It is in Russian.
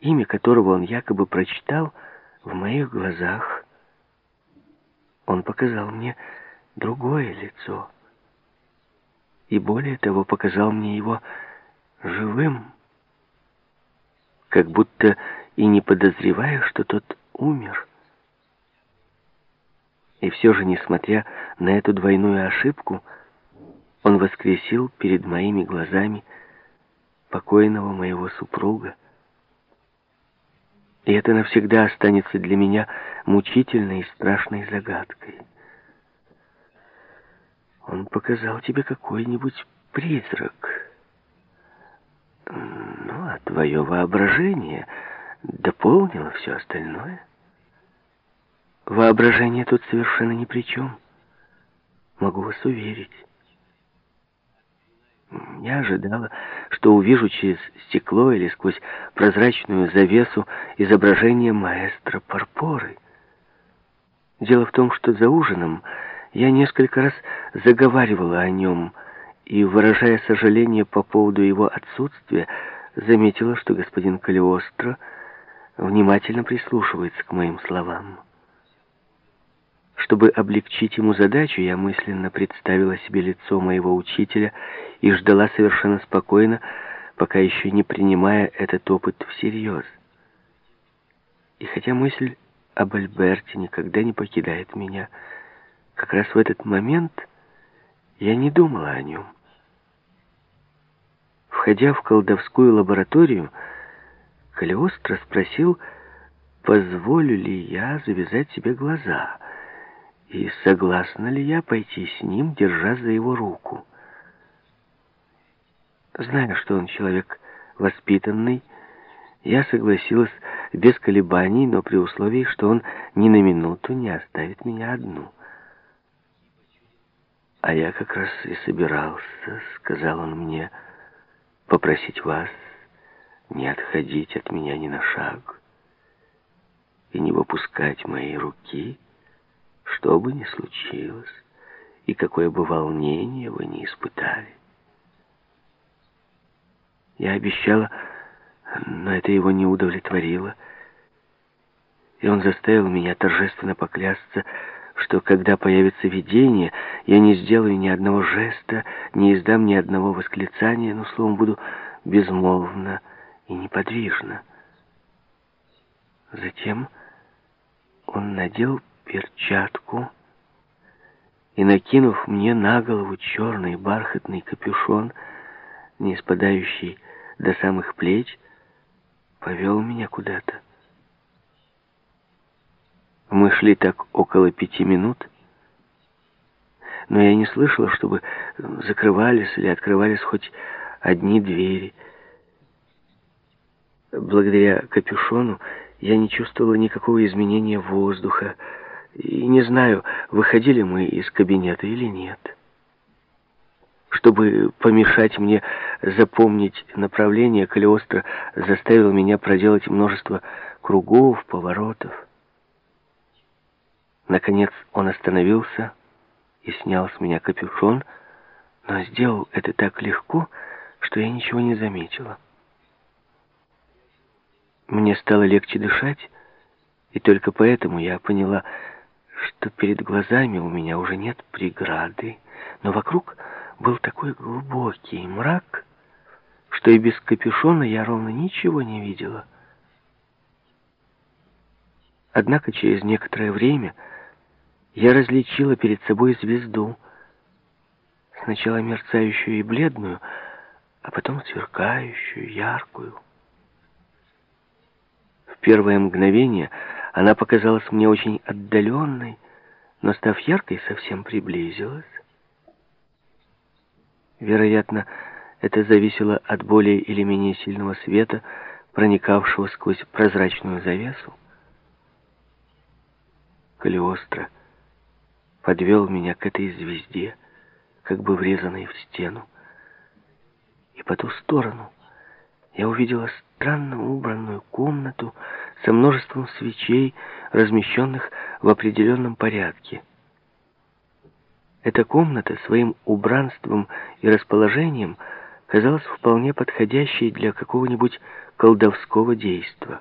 имя которого он якобы прочитал в моих глазах, он показал мне другое лицо. И более того, показал мне его живым, как будто и не подозревая, что тот умер. И все же, несмотря на эту двойную ошибку, он воскресил перед моими глазами покойного моего супруга. И это навсегда останется для меня мучительной и страшной загадкой. Он показал тебе какой-нибудь призрак. Ну, а твое воображение дополнило все остальное. Воображение тут совершенно ни при чем. Могу вас уверить. Я ожидала, что увижу через стекло или сквозь прозрачную завесу изображение маэстро Парпоры. Дело в том, что за ужином я несколько раз заговаривала о нем и, выражая сожаление по поводу его отсутствия, заметила, что господин Калиостро внимательно прислушивается к моим словам. Чтобы облегчить ему задачу, я мысленно представила себе лицо моего учителя и ждала совершенно спокойно, пока еще не принимая этот опыт всерьез. И хотя мысль об Альберте никогда не покидает меня, как раз в этот момент я не думала о нем. Входя в колдовскую лабораторию, Калиостро спросил, позволю ли я завязать себе глаза, и согласна ли я пойти с ним, держа за его руку. Зная, что он человек воспитанный, я согласилась без колебаний, но при условии, что он ни на минуту не оставит меня одну. «А я как раз и собирался», — сказал он мне, — «попросить вас не отходить от меня ни на шаг и не выпускать мои руки, что бы ни случилось, и какое бы волнение вы ни испытали. Я обещала, но это его не удовлетворило, и он заставил меня торжественно поклясться, что когда появится видение, я не сделаю ни одного жеста, не издам ни одного восклицания, но, словом, буду безмолвно и неподвижно. Затем он надел перчатку и, накинув мне на голову черный бархатный капюшон, не спадающий до самых плеч, повел меня куда-то. Мы шли так около пяти минут, но я не слышала, чтобы закрывались или открывались хоть одни двери. Благодаря капюшону я не чувствовала никакого изменения воздуха, и не знаю, выходили мы из кабинета или нет. Чтобы помешать мне запомнить направление, Калиостро заставил меня проделать множество кругов, поворотов. Наконец он остановился и снял с меня капюшон, но сделал это так легко, что я ничего не заметила. Мне стало легче дышать, и только поэтому я поняла, что перед глазами у меня уже нет преграды, но вокруг был такой глубокий мрак, что и без капюшона я ровно ничего не видела. Однако через некоторое время я различила перед собой звезду, сначала мерцающую и бледную, а потом сверкающую, яркую. В первое мгновение она показалась мне очень отдаленной, но, став яркой, совсем приблизилась. Вероятно, это зависело от более или менее сильного света, проникавшего сквозь прозрачную завесу. Калиостро подвел меня к этой звезде, как бы врезанной в стену. И по ту сторону я увидела странно убранную комнату со множеством свечей, размещенных в определенном порядке. Эта комната своим убранством и расположением казалась вполне подходящей для какого-нибудь колдовского действа.